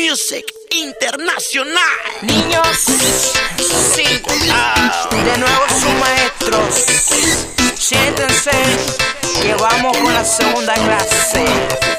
Music Internacional. Niños, sí, ah, de nuevo sus maestros. Siéntense que vamos con la segunda clase.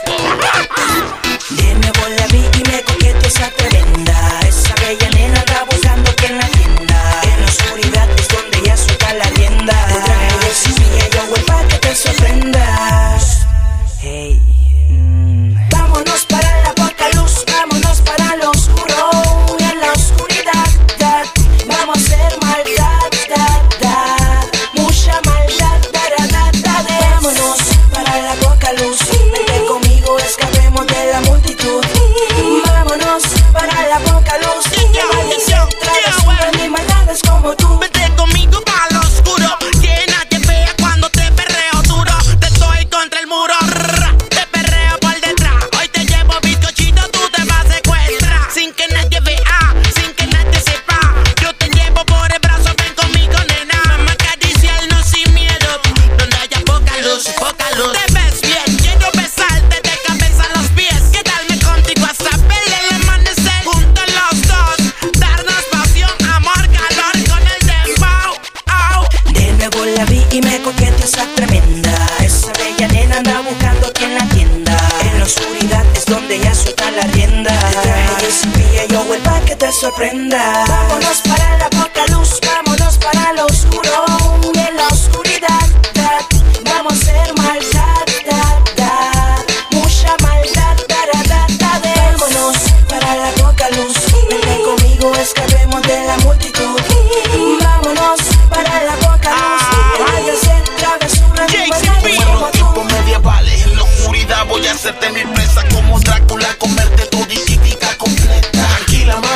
Y me coqueto esa tremenda. Esa bella nena anda buscando quien la atienda. En la oscuridad es donde ella suelta la rienda. Te traje y agua para que te sorprenda. Vámonos para la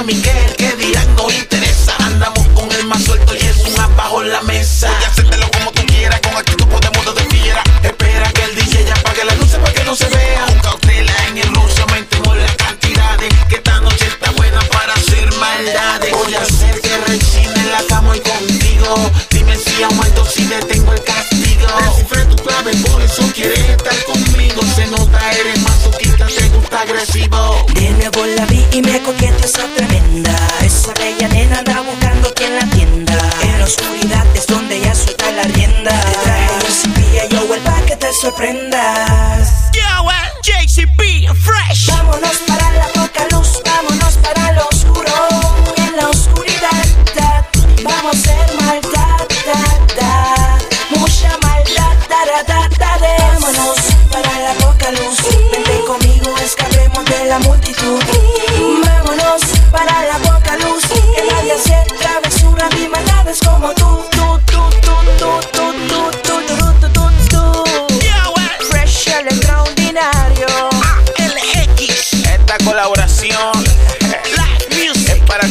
Mami, que dirán no interesa Andamos con el más suelto y es un as bajo la mesa. Voy a hacértelo como tú quieras Con actitud podemos de fiera. Espera que el DJ apague las luces para que no se vea. Con cautela en el uso aumentemos las cantidades Que esta noche está buena para hacer maldades. Voy a hacer que rechine en la cama y contigo. Dime si aumento si detengo agresivo De nuevo la vi y me coqueto esa tremenda. Esa bella nena anda buscando quien la atienda. En la oscuridad es donde ella suelta la rienda. Traje de Sevilla y agua para que te sorprendas. Well, JCB, fresh. Vámonos para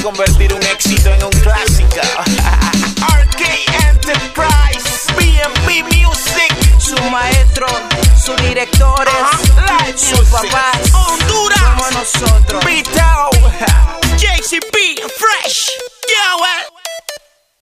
convertir un éxito en un clásico. RK Enterprise, BMP Music, Sus maestros, sus directores, Live sus Music. papás. Honduras. Somos nosotros.